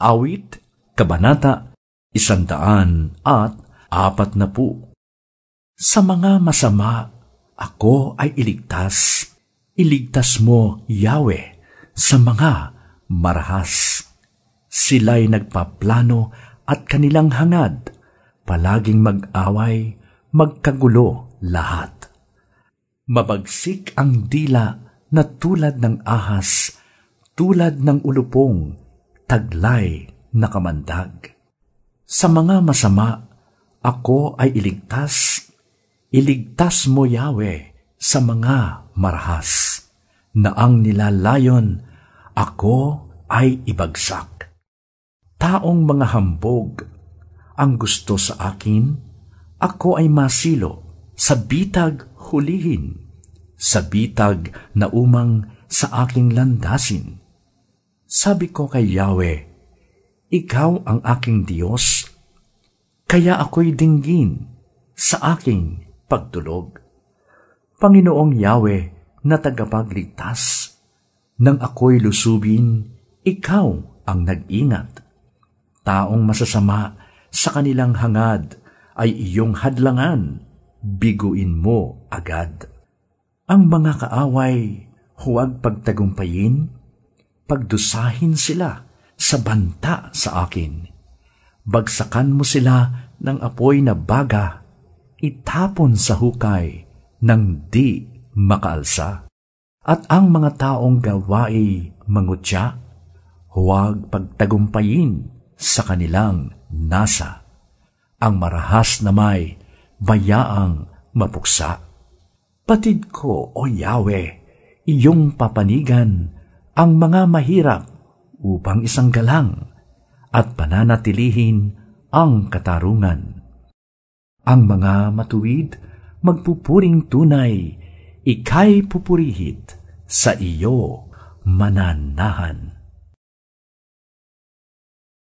Awit, Kabanata, Isandaan at apat na po. Sa mga masama, ako ay iligtas. Iligtas mo, Yahweh, sa mga marahas. Sila'y nagpaplano at kanilang hangad, palaging mag-away, magkagulo lahat. Mabagsik ang dila na tulad ng ahas, tulad ng ulupong, taglay na kamandag. Sa mga masama, ako ay iligtas. Iligtas mo, Yahweh, sa mga marahas, na ang nilalayon, ako ay ibagsak. Taong mga hambog, ang gusto sa akin, ako ay masilo, sa bitag hulihin, sa bitag na umang sa aking landasin. Sabi ko kay Yahweh, ikaw ang aking Diyos, kaya ako'y dinggin sa aking pagtulog. Panginoong Yahweh na tagapagligtas, nang ako'y lusubin, ikaw ang nag-ingat. Taong masasama sa kanilang hangad ay iyong hadlangan, biguin mo agad. Ang mga kaaway, huwag pagtagumpayin, pagdusahin sila, sa banta sa akin. Bagsakan mo sila ng apoy na baga, itapon sa hukay ng di makaalsa. At ang mga taong gawai mangutya, huwag pagtagumpayin sa kanilang nasa. Ang marahas na may bayaang mapuksa. Patid ko, O Yahweh, iyong papanigan ang mga mahirap upang isang galang at pananatilihin ang katarungan. Ang mga matuwid magpupuring tunay, ikay pupurihit sa iyo mananahan.